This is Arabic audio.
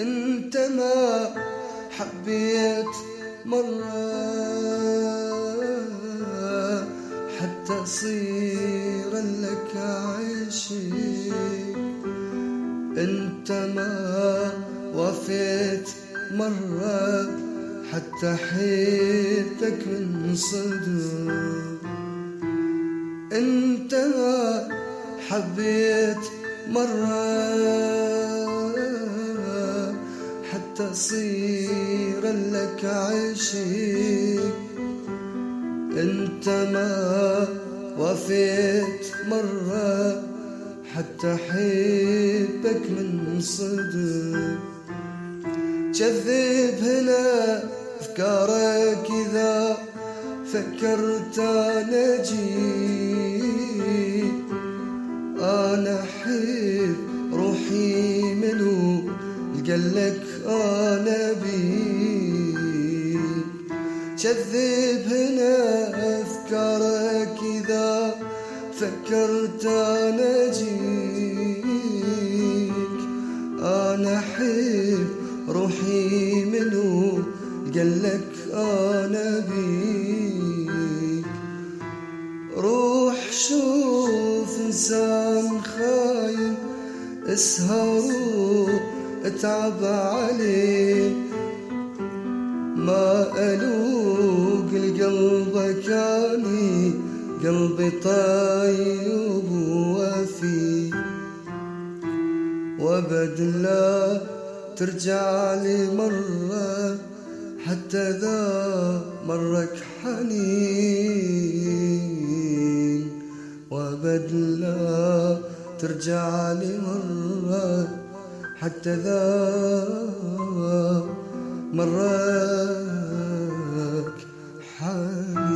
انت ما حبيت مرة حتى صير لك عيشي انت ما وفيت مرة حتى حيتك من صدر انت ما حبيت مرة تصير لك عشيق. انت ما وفيت مرة حتى حبك من صدق. كذب هنا أفكارك إذا فكرت أنا جي أنا حب روحي منو قالك آنا بي. كذب هنا أفكارك إذا فكرت أنا جيك آنا احب روحي منو قالك آنا بيك. روح شوف إنسان خاين اسهر أتعب عليه. ما ألوق القلب كاني قلبي طيب وفي. وأبد لا ترجع لي مرة حتى ذا مرك حنين. وأبد لا ترجع لي مرة حتى ذا مراك حال